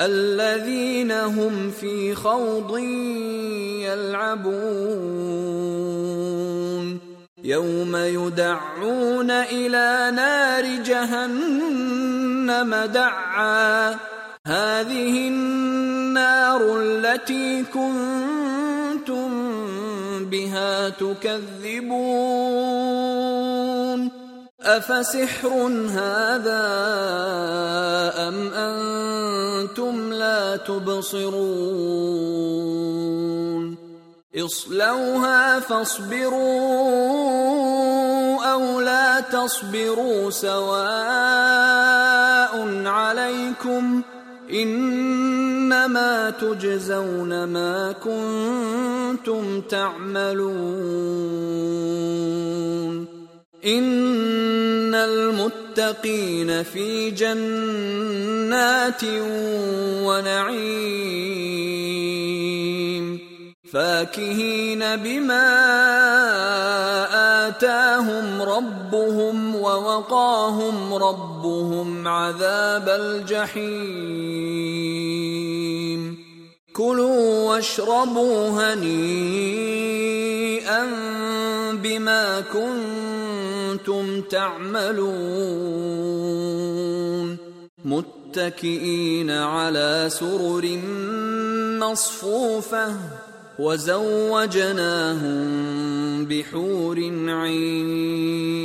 الذين هم في خوض يلعبون. يوم يدعون إلى نار جهنم دعا. هذه النار التي كنتم بها تكذبون. أفسحر هذا أم أنتم لا تبصرون اصلوها فاصبروا أو لا تصبروا سواء عليكم إنما تجزون ما كنتم تعملون ان المتقين في جنات ونعيم فاكهين بما آتاهم ربهم ووقاهم ربهم عذاب الجحيم كلوا واشربوا هنيئا بما كنتم تعملون متكئين على سرر مصفوفة وزوجناهم بحور عين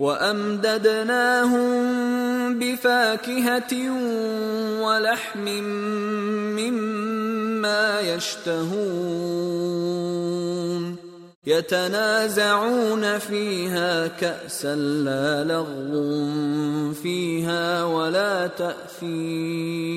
وأمددناهم بفاكهة ولحم مما يشتهون. يتنازعون فيها كأسا لا لغو فيها ولا تأثيم.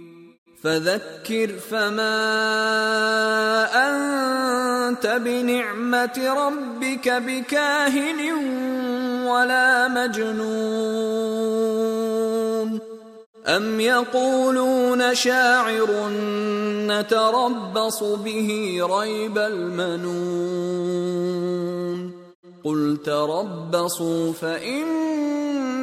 فذكر فما أنت بنعمة ربك بكاهن ولا مجنون. أم يقولون شاعر نتربص به ريب المنون. قل تربصوا فإن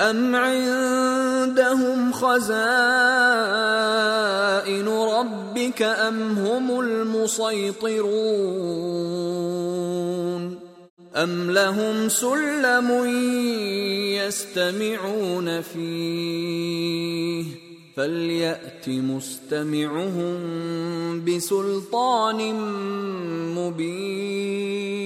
أم عندهم خزائن ربك أم هم المسيطرون أم لهم سلم يستمعون فيه فليأت مستمعهم بسلطان مبين